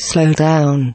Slow down.